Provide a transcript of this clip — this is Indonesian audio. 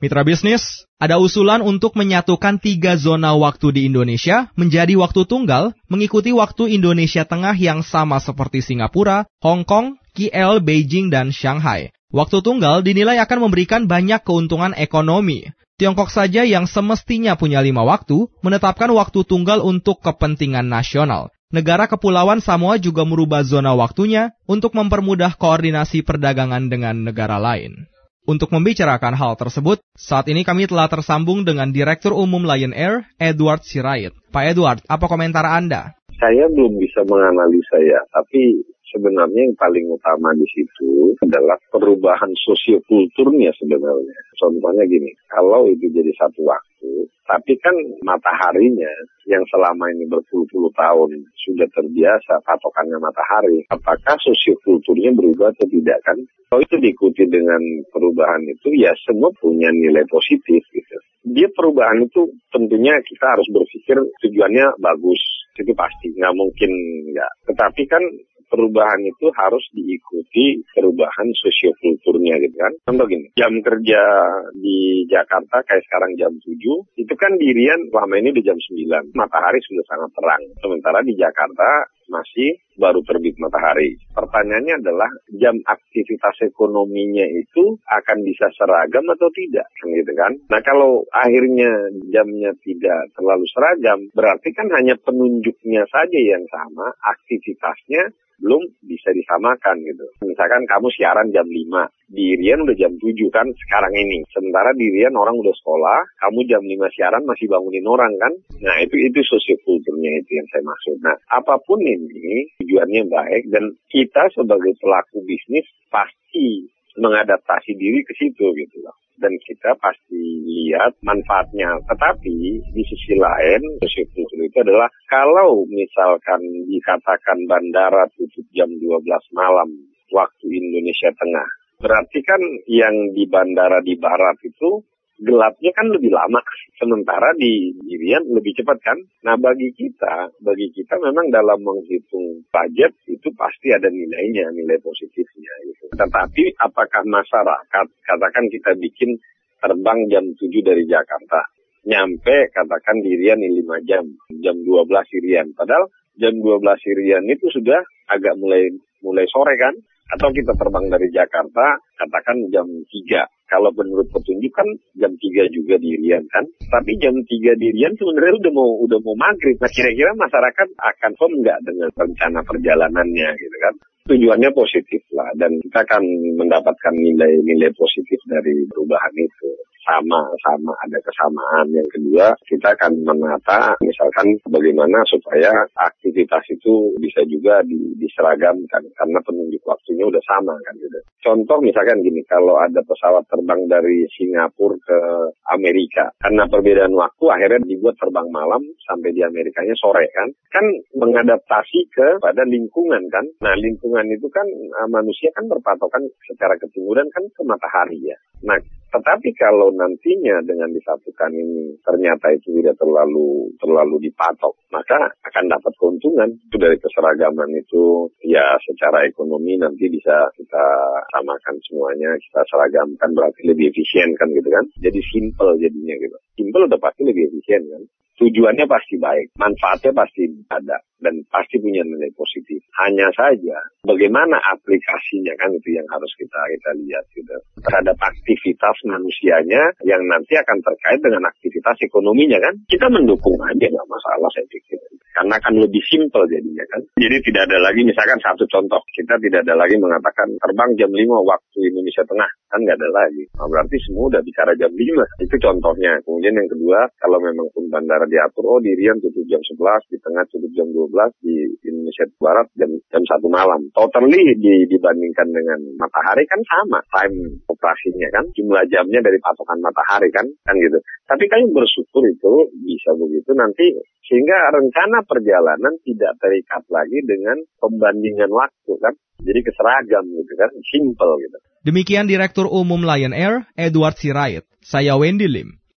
Mitra bisnis, ada usulan untuk menyatukan tiga zona waktu di Indonesia menjadi waktu tunggal mengikuti waktu Indonesia Tengah yang sama seperti Singapura, Hong Kong, KL, Beijing, dan Shanghai. Waktu tunggal dinilai akan memberikan banyak keuntungan ekonomi. Tiongkok saja yang semestinya punya lima waktu, menetapkan waktu tunggal untuk kepentingan nasional. Negara Kepulauan Samoa juga merubah zona waktunya untuk mempermudah koordinasi perdagangan dengan negara lain. Untuk membicarakan hal tersebut, saat ini kami telah tersambung dengan Direktur Umum Lion Air, Edward Sirait. Pak Edward, apa komentar Anda? Saya belum bisa menganalisa ya, tapi sebenarnya yang paling utama di situ adalah perubahan sosiokulturnya sebenarnya. Contohnya gini, kalau itu jadi satu waktu, tapi kan mataharinya yang selama ini berpuluh-puluh tahun sudah terbiasa patokannya matahari, apakah sosiokulturnya berubah atau tidak kan? Kalau itu diikuti dengan perubahan itu, ya semua punya nilai positif gitu. Dia perubahan itu tentunya kita harus berpikir tujuannya bagus, itu pasti, nggak mungkin nggak. Tetapi kan perubahan itu harus diikuti perubahan sosiokulturnya gitu kan. Contoh gini, jam kerja di Jakarta kayak sekarang jam 7, itu kan dirian selama ini di jam 9, matahari sudah sangat terang. Sementara di Jakarta masih baru terbit matahari. Pertanyaannya adalah jam aktivitas ekonominya itu akan bisa seragam atau tidak, kan gitu kan? Nah kalau akhirnya jamnya tidak terlalu seragam, berarti kan hanya penunjuknya saja yang sama, aktivitasnya belum bisa disamakan gitu. Misalkan kamu siaran jam 5, di Rian udah jam 7 kan sekarang ini. Sementara di Rian orang udah sekolah, kamu jam 5 siaran masih bangunin orang kan. Nah itu itu sosiokulturnya itu yang saya maksud. Nah apa pun ini tujuannya baik dan kita sebagai pelaku bisnis pasti mengadaptasi diri ke situ gitu loh dan kita pasti lihat manfaatnya. Tetapi di sisi lain, resiko itu adalah kalau misalkan dikatakan bandara tutup jam 12 malam waktu Indonesia Tengah, berarti kan yang di bandara di barat itu gelapnya kan lebih lama. Sementara di Irian lebih cepat kan. Nah bagi kita, bagi kita memang dalam menghitung budget itu pasti ada nilainya, nilai positifnya. Gitu. Tetapi apakah masyarakat, katakan kita bikin terbang jam 7 dari Jakarta, nyampe katakan di Irian 5 jam, jam 12 Irian. Padahal jam 12 Irian itu sudah agak mulai mulai sore kan atau kita terbang dari Jakarta katakan jam 3 kalau menurut petunjuk kan jam 3 juga di Rian kan. Tapi jam 3 di Rian sebenarnya udah mau udah mau maghrib. Nah kira-kira masyarakat akan firm nggak dengan rencana perjalanannya gitu kan. Tujuannya positif lah dan kita akan mendapatkan nilai-nilai positif dari perubahan itu sama-sama ada kesamaan. Yang kedua, kita akan menata misalkan bagaimana supaya aktivitas itu bisa juga di, diseragamkan karena penunjuk waktunya udah sama kan gitu. Contoh misalkan gini, kalau ada pesawat terbang dari Singapura ke Amerika, karena perbedaan waktu akhirnya dibuat terbang malam sampai di Amerikanya sore kan, kan mengadaptasi ke pada lingkungan kan. Nah lingkungan itu kan ah, manusia kan berpatokan secara ketimuran kan ke matahari ya. Nah tetapi kalau nantinya dengan disatukan ini ternyata itu tidak terlalu terlalu dipatok, maka akan dapat keuntungan itu dari keseragaman itu ya secara ekonomi nanti bisa kita samakan semuanya, kita seragamkan berarti lebih efisien kan gitu kan. Jadi simple jadinya gitu. Simple udah pasti lebih efisien kan tujuannya pasti baik, manfaatnya pasti ada dan pasti punya nilai positif. Hanya saja bagaimana aplikasinya kan itu yang harus kita kita lihat gitu terhadap aktivitas manusianya yang nanti akan terkait dengan aktivitas ekonominya kan. Kita mendukung aja nggak masalah saya pikir. Karena akan lebih simpel jadinya kan. Jadi tidak ada lagi misalkan satu contoh kita tidak ada lagi mengatakan terbang jam 5 waktu Indonesia Tengah kan nggak ada lagi. Nah, berarti semua udah bicara jam 5 itu contohnya. Kemudian yang kedua kalau memang pun bandara diatur, oh di Rian tutup jam 11, di tengah tutup jam 12, di Indonesia Barat jam jam 1 malam. Totally di, dibandingkan dengan matahari kan sama time operasinya kan, jumlah jamnya dari patokan matahari kan, kan gitu. Tapi kami bersyukur itu bisa begitu nanti sehingga rencana perjalanan tidak terikat lagi dengan pembandingan waktu kan. Jadi keseragam gitu kan, simple gitu. Demikian Direktur Umum Lion Air, Edward Sirait. Saya Wendy Lim.